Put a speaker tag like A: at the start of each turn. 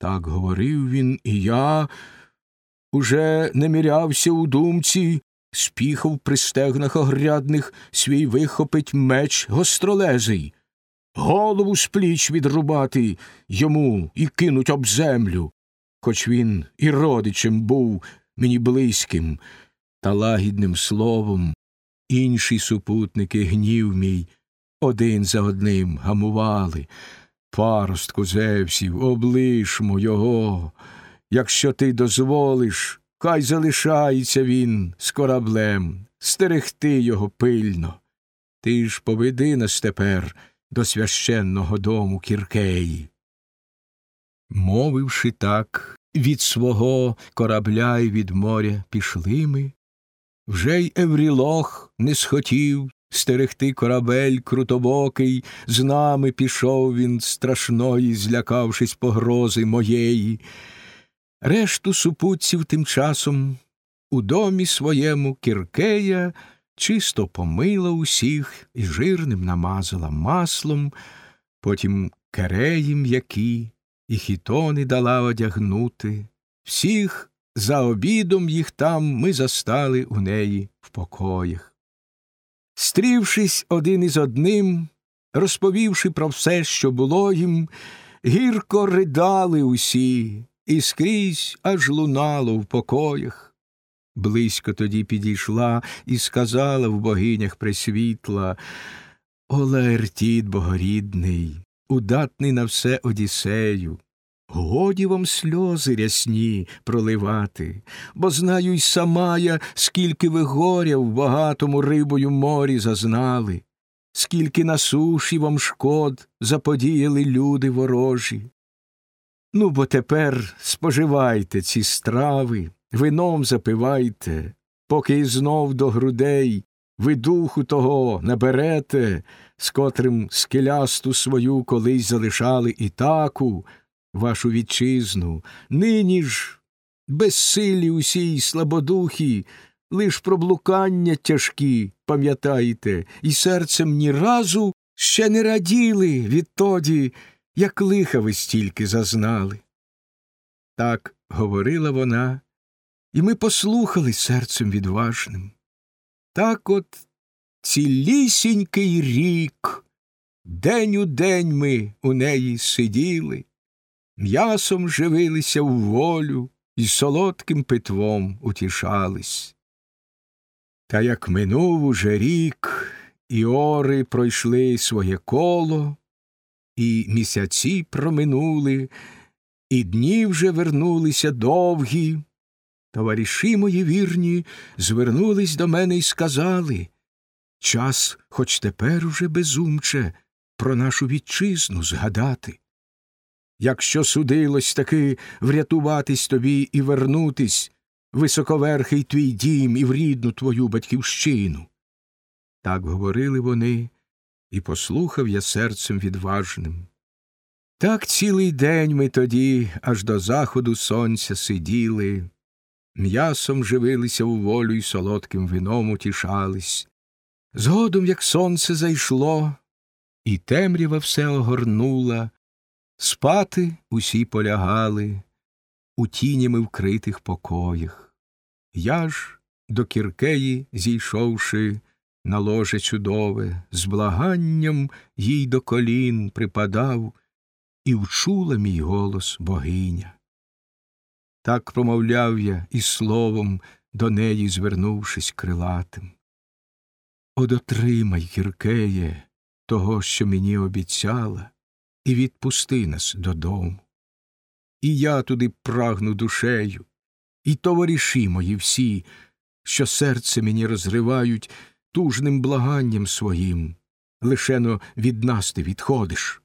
A: Так говорив він, і я уже не мірявся у думці, спіхав при стегнах огрядних свій вихопить меч гостролезий, голову з пліч відрубати йому і кинуть об землю, хоч він і родичем був мені близьким, та лагідним словом інші супутники гнів мій один за одним гамували. Паростку Зевсів, облишмо його. Якщо ти дозволиш, хай залишається він з кораблем, стерегти його пильно. Ти ж поведи нас тепер до священного дому Кіркеї. Мовивши так, від свого корабля й від моря пішли ми. Вже й Еврілох не схотів стерегти корабель крутобокий, з нами пішов він страшної, злякавшись погрози моєї. Решту супутців тим часом у домі своєму Кіркея чисто помила усіх і жирним намазала маслом, потім кереї м'які і хітони дала одягнути. Всіх за обідом їх там ми застали у неї в покоях. Стрівшись один із одним, розповівши про все, що було їм, гірко ридали усі, і скрізь аж лунало в покоях. Близько тоді підійшла і сказала в богинях пресвітла Олаертіт богорідний, удатний на все Одіссею. Годі вам сльози рясні проливати, бо знаю й сама я, скільки ви горя в багатому рибою морі зазнали, скільки на суші вам шкод заподіяли люди ворожі. Ну, бо тепер споживайте ці страви, вином запивайте, поки й знов до грудей ви духу того наберете, з котрим скелясту свою колись залишали і таку, вашу вітчизну, нині ж безсилі усій слабодухі, лиш про блукання тяжкі, пам'ятайте, і серцем ні разу ще не раділи відтоді, як лиха ви стільки зазнали. Так говорила вона, і ми послухали серцем відважним. Так от цілісінький рік, день у день ми у неї сиділи, м'ясом живилися в волю і солодким питвом утішались. Та як минув уже рік, і ори пройшли своє коло, і місяці проминули, і дні вже вернулися довгі. Товариші мої вірні звернулись до мене і сказали час, хоч тепер уже безумче, про нашу вітчизну згадати. Якщо судилось таки врятуватись тобі і вернутись, високоверхий твій дім і в рідну твою батьківщину. Так говорили вони, і послухав я серцем відважним. Так цілий день ми тоді аж до заходу сонця сиділи, м'ясом живилися у волю й солодким вином утішались. Згодом, як сонце зайшло, і темрява все огорнула, спати усі полягали у тінями вкритих покоях. Я ж, до кіркеї зійшовши, на ложе чудове, з благанням їй до колін припадав, і вчула мій голос богиня. Так промовляв я і словом до неї звернувшись крилатим. Одотримай, Кіркеє, того, що мені обіцяла, і відпусти нас додому. І я туди прагну душею, і товариші мої всі, що серце мені розривають тужним благанням своїм, лишено від нас ти відходиш.